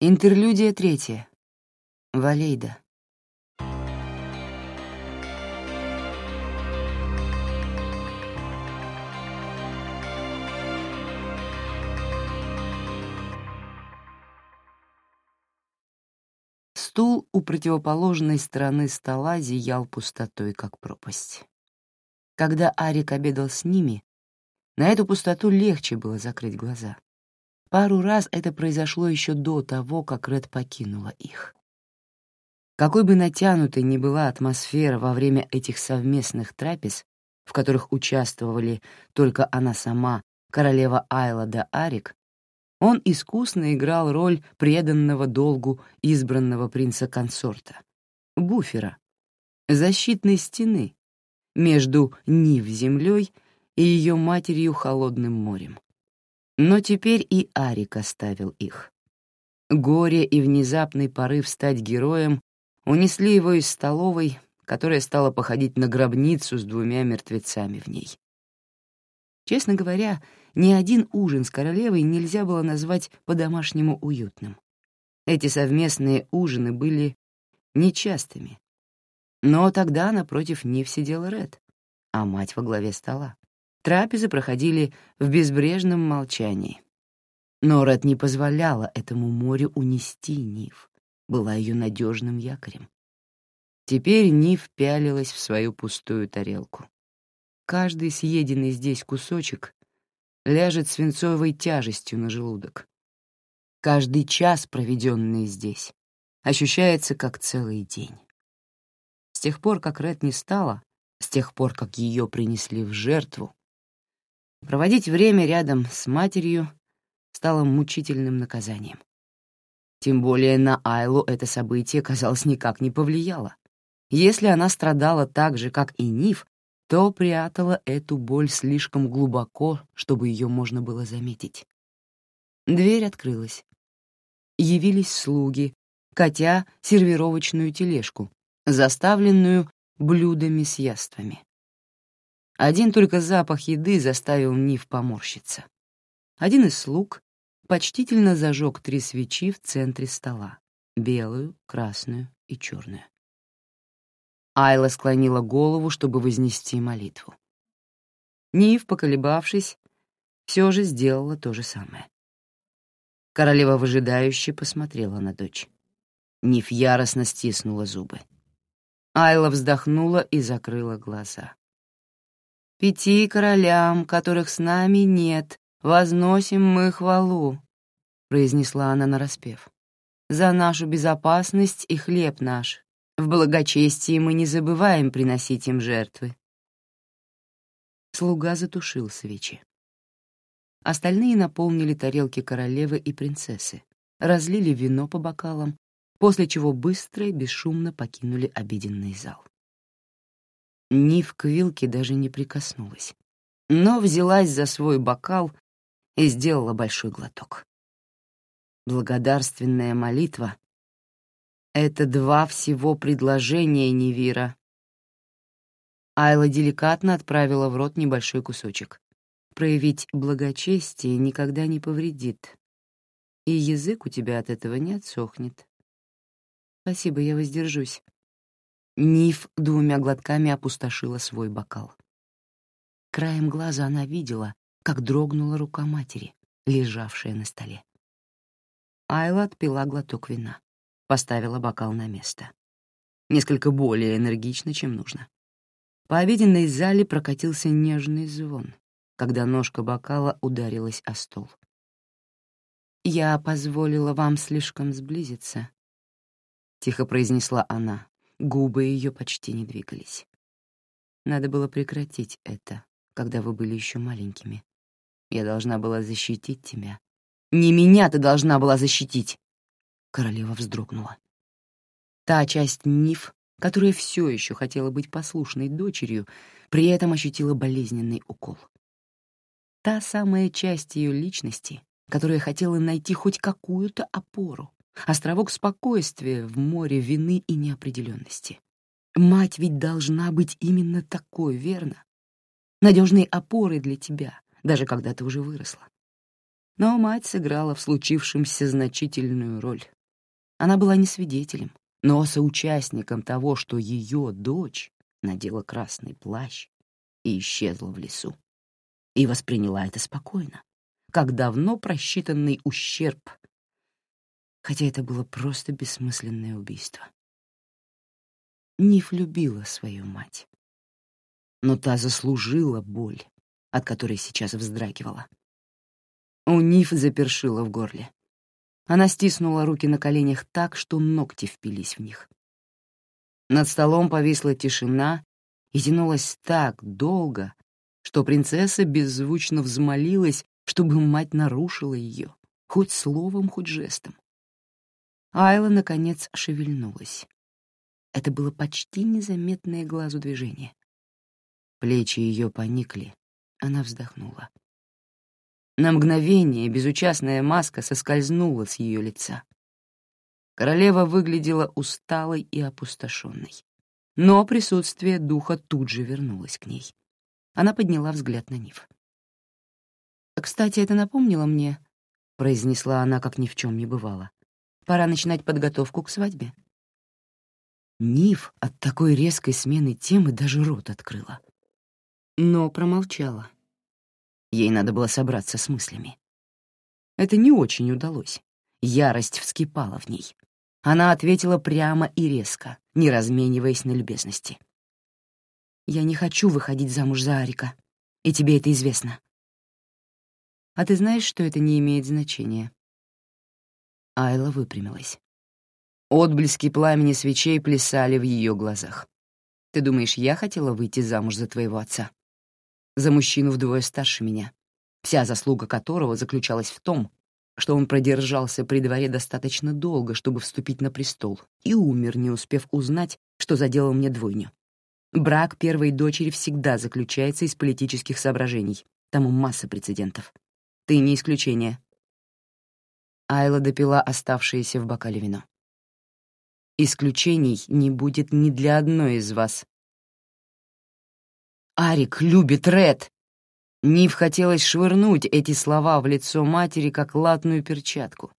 Интерлюдия третья. Валейда. Стул у противоположной стороны стола зиял пустотой, как пропасть. Когда Арик обедал с ними, на эту пустоту легче было закрыть глаза. Пару раз это произошло еще до того, как Ред покинула их. Какой бы натянутой ни была атмосфера во время этих совместных трапез, в которых участвовали только она сама, королева Айла да Арик, он искусно играл роль преданного долгу избранного принца-консорта, буфера, защитной стены между Нив землей и ее матерью холодным морем. Но теперь и Арик оставил их. Горе и внезапный порыв стать героем унесли его из столовой, которая стала походить на гробницу с двумя мертвецами в ней. Честно говоря, ни один ужин с королевой нельзя было назвать по-домашнему уютным. Эти совместные ужины были нечастыми. Но тогда напротив Нив сидела Ред, а мать во главе стола. Трапезы проходили в безбрежном молчании. Но Ред не позволяла этому морю унести Нив, была ее надежным якорем. Теперь Нив пялилась в свою пустую тарелку. Каждый съеденный здесь кусочек ляжет свинцовой тяжестью на желудок. Каждый час, проведенный здесь, ощущается как целый день. С тех пор, как Ред не стала, с тех пор, как ее принесли в жертву, Проводить время рядом с матерью стало мучительным наказанием. Тем более на Айлу это событие, казалось, никак не повлияло. Если она страдала так же, как и Ниф, то прятала эту боль слишком глубоко, чтобы ее можно было заметить. Дверь открылась. Явились слуги, катя сервировочную тележку, заставленную блюдами с яствами. Один только запах еды заставил Нив поморщиться. Один из слуг почтительно зажег три свечи в центре стола — белую, красную и черную. Айла склонила голову, чтобы вознести молитву. Нив, поколебавшись, все же сделала то же самое. Королева выжидающе посмотрела на дочь. Нив яростно стиснула зубы. Айла вздохнула и закрыла глаза. Пяти королям, которых с нами нет, возносим мы хвалу», — произнесла она нараспев. «За нашу безопасность и хлеб наш. В благочестии мы не забываем приносить им жертвы». Слуга затушил свечи. Остальные наполнили тарелки королевы и принцессы, разлили вино по бокалам, после чего быстро и бесшумно покинули обеденный зал. Нив к вилке даже не прикоснулась, но взялась за свой бокал и сделала большой глоток. Благодарственная молитва — это два всего предложения Невира. Айла деликатно отправила в рот небольшой кусочек. Проявить благочестие никогда не повредит, и язык у тебя от этого не отсохнет. Спасибо, я воздержусь. Ниф двумя глотками опустошила свой бокал. Краем глаза она видела, как дрогнула рука матери, лежавшая на столе. Айла отпила глоток вина, поставила бокал на место. Несколько более энергично, чем нужно. По обеденной зале прокатился нежный звон, когда ножка бокала ударилась о стол. «Я позволила вам слишком сблизиться», — тихо произнесла она, Губы ее почти не двигались. Надо было прекратить это, когда вы были еще маленькими. Я должна была защитить тебя. Не меня ты должна была защитить! Королева вздрогнула. Та часть Ниф, которая все еще хотела быть послушной дочерью, при этом ощутила болезненный укол. Та самая часть ее личности, которая хотела найти хоть какую-то опору, островок спокойствия в море вины и неопределенности. Мать ведь должна быть именно такой, верно? Надежной опорой для тебя, даже когда ты уже выросла. Но мать сыграла в случившемся значительную роль. Она была не свидетелем, но соучастником того, что ее дочь надела красный плащ и исчезла в лесу. И восприняла это спокойно, как давно просчитанный ущерб, хотя это было просто бессмысленное убийство. Ниф любила свою мать, но та заслужила боль, от которой сейчас вздрагивала. У Ниф запершила в горле. Она стиснула руки на коленях так, что ногти впились в них. Над столом повисла тишина и тянулась так долго, что принцесса беззвучно взмолилась, чтобы мать нарушила ее, хоть словом, хоть жестом. Айла, наконец, шевельнулась. Это было почти незаметное глазу движение. Плечи ее поникли, она вздохнула. На мгновение безучастная маска соскользнула с ее лица. Королева выглядела усталой и опустошенной. Но присутствие духа тут же вернулось к ней. Она подняла взгляд на Нив. «Кстати, это напомнило мне», — произнесла она, как ни в чем не бывало. «Пора начинать подготовку к свадьбе». Нив от такой резкой смены темы даже рот открыла. Но промолчала. Ей надо было собраться с мыслями. Это не очень удалось. Ярость вскипала в ней. Она ответила прямо и резко, не размениваясь на любезности. «Я не хочу выходить замуж за Арика, и тебе это известно». «А ты знаешь, что это не имеет значения?» Айла выпрямилась. Отблески пламени свечей плясали в ее глазах. «Ты думаешь, я хотела выйти замуж за твоего отца?» за мужчину вдвое старше меня, вся заслуга которого заключалась в том, что он продержался при дворе достаточно долго, чтобы вступить на престол, и умер, не успев узнать, что заделал мне двойню. Брак первой дочери всегда заключается из политических соображений, тому масса прецедентов. Ты не исключение. Айла допила оставшееся в бокале вино. Исключений не будет ни для одной из вас, Арик любит Ред. Нив хотелось швырнуть эти слова в лицо матери, как латную перчатку.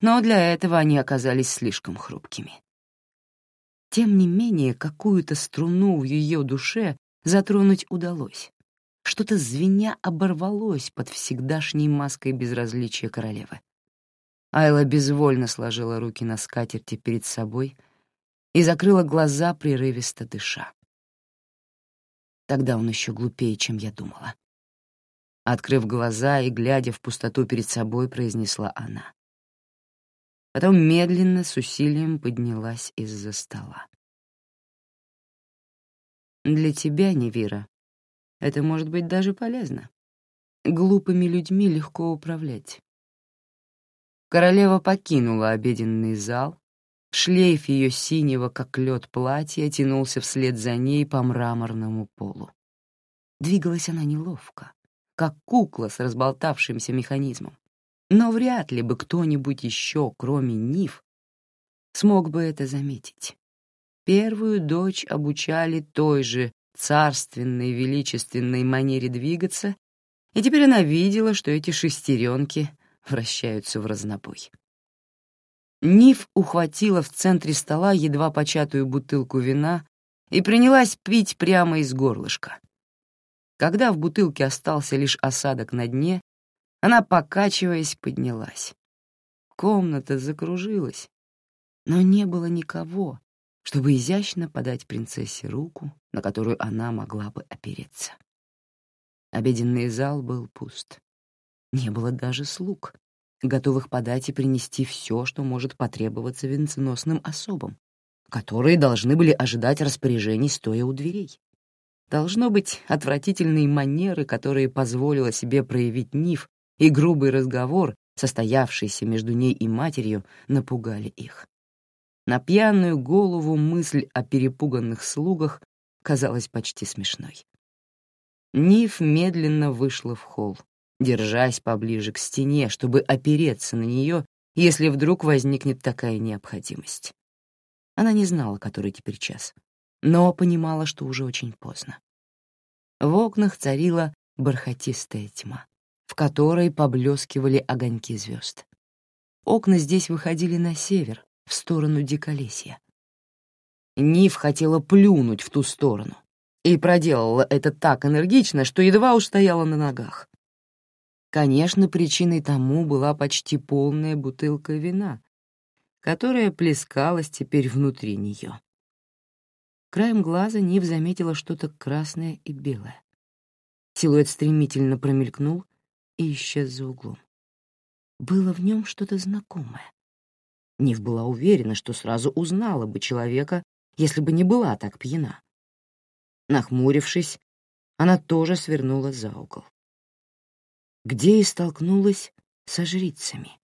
Но для этого они оказались слишком хрупкими. Тем не менее, какую-то струну в ее душе затронуть удалось. Что-то звеня оборвалось под всегдашней маской безразличия королевы. Айла безвольно сложила руки на скатерти перед собой и закрыла глаза, прерывисто дыша. Тогда он еще глупее, чем я думала. Открыв глаза и глядя в пустоту перед собой, произнесла она. Потом медленно, с усилием поднялась из-за стола. «Для тебя, Невира, это может быть даже полезно. Глупыми людьми легко управлять». Королева покинула обеденный зал, Шлейф ее синего, как лед платья, тянулся вслед за ней по мраморному полу. Двигалась она неловко, как кукла с разболтавшимся механизмом. Но вряд ли бы кто-нибудь еще, кроме Нив, смог бы это заметить. Первую дочь обучали той же царственной, величественной манере двигаться, и теперь она видела, что эти шестеренки вращаются в разнобой. Ниф ухватила в центре стола едва початую бутылку вина и принялась пить прямо из горлышка. Когда в бутылке остался лишь осадок на дне, она, покачиваясь, поднялась. Комната закружилась, но не было никого, чтобы изящно подать принцессе руку, на которую она могла бы опереться. Обеденный зал был пуст. Не было даже слуг готовых подать и принести все, что может потребоваться венценосным особам, которые должны были ожидать распоряжений, стоя у дверей. Должно быть, отвратительные манеры, которые позволила себе проявить Ниф, и грубый разговор, состоявшийся между ней и матерью, напугали их. На пьяную голову мысль о перепуганных слугах казалась почти смешной. Ниф медленно вышла в холл, держась поближе к стене, чтобы опереться на нее, если вдруг возникнет такая необходимость. Она не знала, который теперь час, но понимала, что уже очень поздно. В окнах царила бархатистая тьма. в которой поблескивали огоньки звезд. Окна здесь выходили на север, в сторону Диколесья. Нив хотела плюнуть в ту сторону и проделала это так энергично, что едва устояла на ногах. Конечно, причиной тому была почти полная бутылка вина, которая плескалась теперь внутри нее. Краем глаза Нив заметила что-то красное и белое. Силуэт стремительно промелькнул и исчез за углом. Было в нем что-то знакомое. Нив была уверена, что сразу узнала бы человека, если бы не была так пьяна. Нахмурившись, она тоже свернула за угол. Где и столкнулась со жрицами.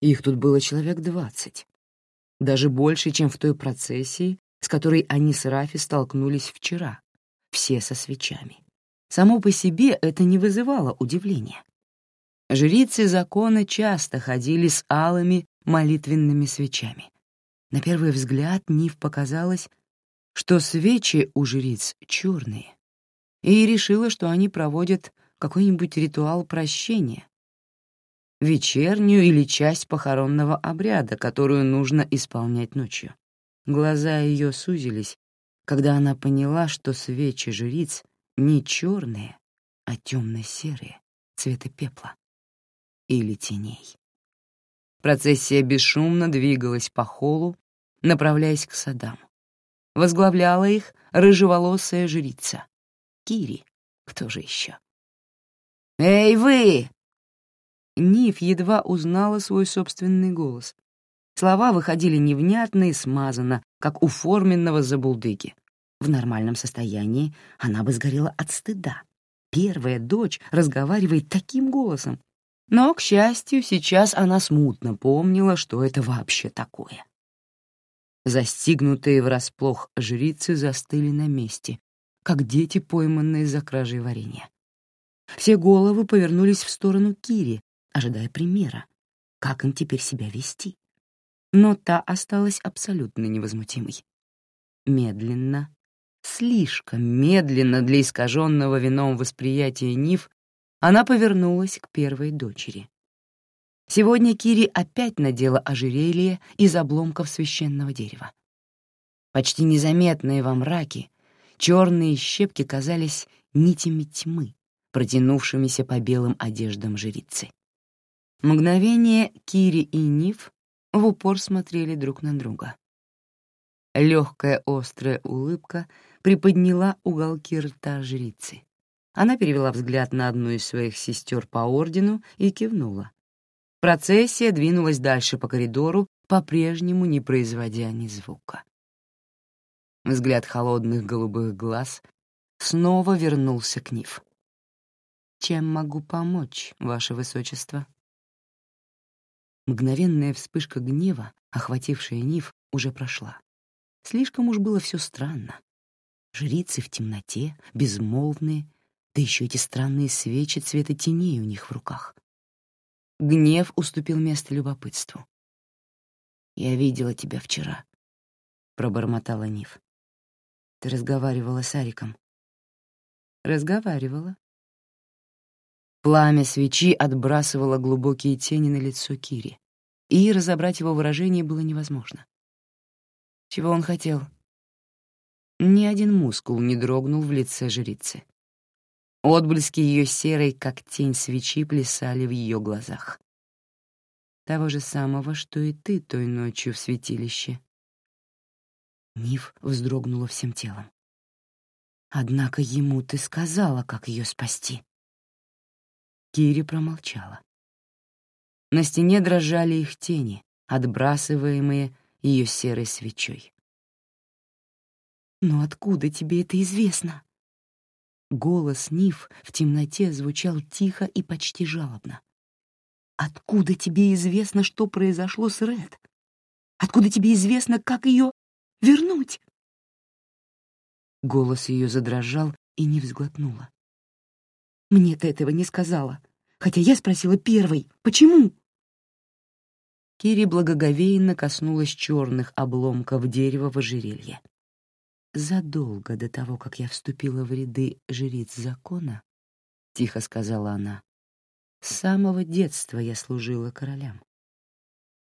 Их тут было человек двадцать. Даже больше, чем в той процессии, с которой они с Рафи столкнулись вчера, все со свечами. Само по себе это не вызывало удивления. Жрицы закона часто ходили с алыми молитвенными свечами. На первый взгляд Нив показалось, что свечи у жриц черные, и решила, что они проводят какой-нибудь ритуал прощения, вечернюю или часть похоронного обряда, которую нужно исполнять ночью. Глаза ее сузились, когда она поняла, что свечи жриц не черные, а темно-серые, цвета пепла или теней. Процессия бесшумно двигалась по холлу, направляясь к садам. Возглавляла их рыжеволосая жрица. Кири, кто же еще? «Эй, вы!» Ниф едва узнала свой собственный голос. Слова выходили невнятно и смазанно, как у форменного забулдыги. В нормальном состоянии она бы сгорела от стыда. Первая дочь разговаривает таким голосом. Но, к счастью, сейчас она смутно помнила, что это вообще такое. Застигнутые врасплох жрицы застыли на месте, как дети, пойманные за кражей варенья. Все головы повернулись в сторону Кири, ожидая примера, как им теперь себя вести. Но та осталась абсолютно невозмутимой. Медленно, слишком медленно для искаженного вином восприятия Нив, она повернулась к первой дочери. Сегодня Кири опять надела ожерелье из обломков священного дерева. Почти незаметные во мраке, черные щепки казались нитями тьмы, протянувшимися по белым одеждам жрицы. Мгновение Кири и Ниф в упор смотрели друг на друга. Легкая острая улыбка приподняла уголки рта жрицы. Она перевела взгляд на одну из своих сестер по ордену и кивнула. Процессия двинулась дальше по коридору, по-прежнему не производя ни звука. Взгляд холодных голубых глаз снова вернулся к Ниф. «Чем могу помочь, Ваше Высочество?» Мгновенная вспышка гнева, охватившая Ниф, уже прошла. Слишком уж было все странно. Жрицы в темноте, безмолвные, да еще эти странные свечи цвета теней у них в руках. Гнев уступил место любопытству. «Я видела тебя вчера», — пробормотала Ниф. «Ты разговаривала с Ариком». «Разговаривала». Пламя свечи отбрасывало глубокие тени на лицо Кири, и разобрать его выражение было невозможно. Чего он хотел? Ни один мускул не дрогнул в лице жрицы. Отблески ее серой, как тень свечи, плясали в ее глазах. Того же самого, что и ты той ночью в святилище. Нив вздрогнула всем телом. Однако ему ты сказала, как ее спасти. Кири промолчала. На стене дрожали их тени, отбрасываемые ее серой свечой. «Но откуда тебе это известно?» Голос Ниф в темноте звучал тихо и почти жалобно. «Откуда тебе известно, что произошло с Ред? Откуда тебе известно, как ее вернуть?» Голос ее задрожал и не взглотнула. «Мне ты этого не сказала, хотя я спросила первой. Почему?» Кири благоговейно коснулась черных обломков дерева в ожерелье задолго до того, как я вступила в ряды жриц закона, — тихо сказала она, С самого детства я служила королям.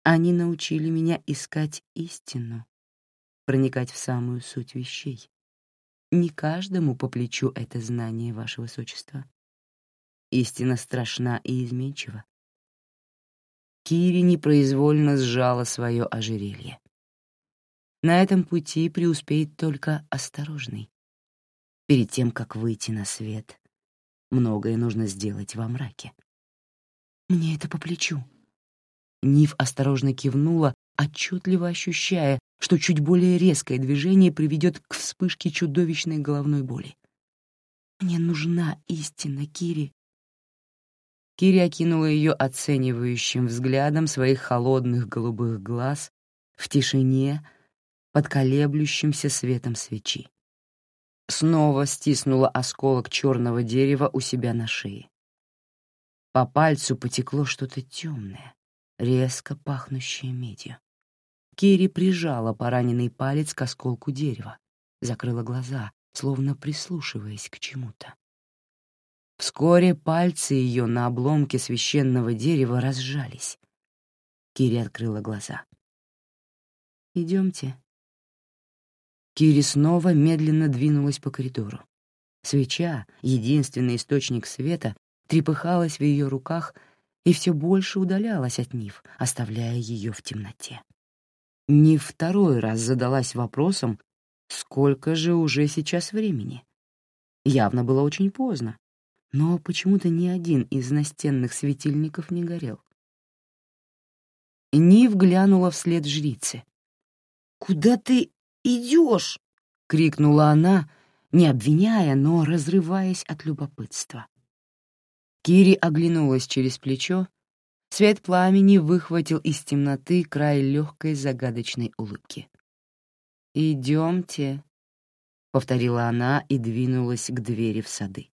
Они научили меня искать истину, проникать в самую суть вещей. Не каждому по плечу это знание, Ваше Высочество. Истина страшна и изменчива. Кири непроизвольно сжала свое ожерелье. На этом пути преуспеет только осторожный. Перед тем, как выйти на свет, многое нужно сделать во мраке. «Мне это по плечу». Нив осторожно кивнула, отчетливо ощущая, что чуть более резкое движение приведет к вспышке чудовищной головной боли. «Мне нужна истина, Кири». Кири окинула ее оценивающим взглядом своих холодных голубых глаз в тишине под колеблющимся светом свечи. Снова стиснула осколок черного дерева у себя на шее. По пальцу потекло что-то темное, резко пахнущее медью. Кири прижала пораненный палец к осколку дерева, закрыла глаза, словно прислушиваясь к чему-то. Вскоре пальцы ее на обломке священного дерева разжались. Кири открыла глаза. «Идемте». Кири снова медленно двинулась по коридору. Свеча, единственный источник света, трепыхалась в ее руках и все больше удалялась от Нив, оставляя ее в темноте. Нив второй раз задалась вопросом, сколько же уже сейчас времени. Явно было очень поздно, но почему-то ни один из настенных светильников не горел. Нив глянула вслед жрице. «Куда ты идешь?» — крикнула она, не обвиняя, но разрываясь от любопытства. Кири оглянулась через плечо. Свет пламени выхватил из темноты край легкой загадочной улыбки. «Идемте», — повторила она и двинулась к двери в сады.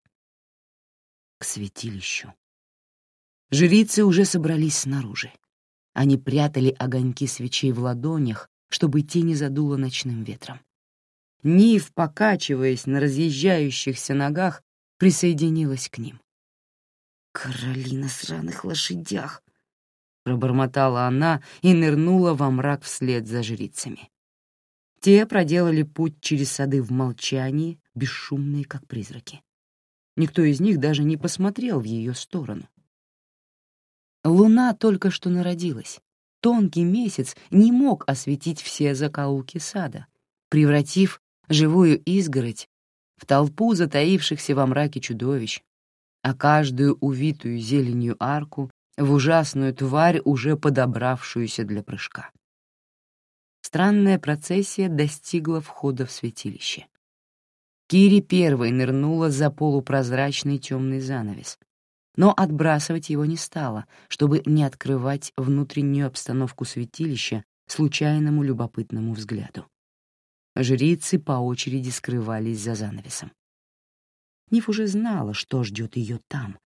К святилищу. Жрицы уже собрались снаружи. Они прятали огоньки свечей в ладонях, чтобы те не задуло ночным ветром. Нив, покачиваясь на разъезжающихся ногах, присоединилась к ним. «Короли на сраных лошадях!» — пробормотала она и нырнула во мрак вслед за жрицами. Те проделали путь через сады в молчании, бесшумные, как призраки. Никто из них даже не посмотрел в ее сторону. Луна только что народилась. Тонкий месяц не мог осветить все закоулки сада, превратив живую изгородь в толпу затаившихся во мраке чудовищ, а каждую увитую зеленью арку в ужасную тварь, уже подобравшуюся для прыжка. Странная процессия достигла входа в святилище. Кири первой нырнула за полупрозрачный темный занавес, но отбрасывать его не стала, чтобы не открывать внутреннюю обстановку святилища случайному любопытному взгляду. Жрицы по очереди скрывались за занавесом. Ниф уже знала, что ждет ее там,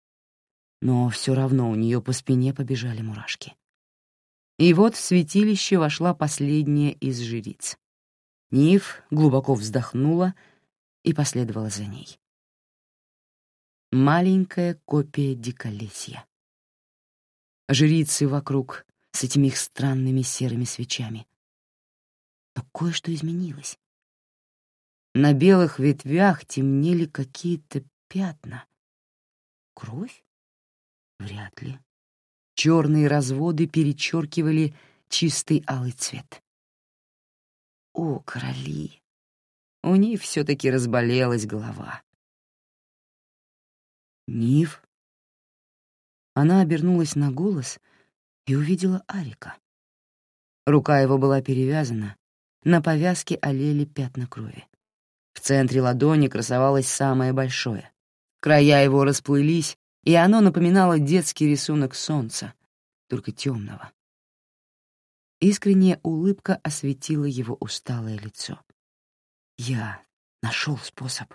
но все равно у нее по спине побежали мурашки. И вот в святилище вошла последняя из жриц. Ниф глубоко вздохнула и последовала за ней. Маленькая копия диколесья. Жрицы вокруг с этими их странными серыми свечами. Но кое-что изменилось. На белых ветвях темнели какие-то пятна. Кровь? Вряд ли. Черные разводы перечеркивали чистый алый цвет. О, короли! У них все-таки разболелась голова. Нив? Она обернулась на голос и увидела Арика. Рука его была перевязана, на повязке олели пятна крови. В центре ладони красовалось самое большое. Края его расплылись, и оно напоминало детский рисунок солнца, только темного. Искренняя улыбка осветила его усталое лицо. «Я нашел способ»,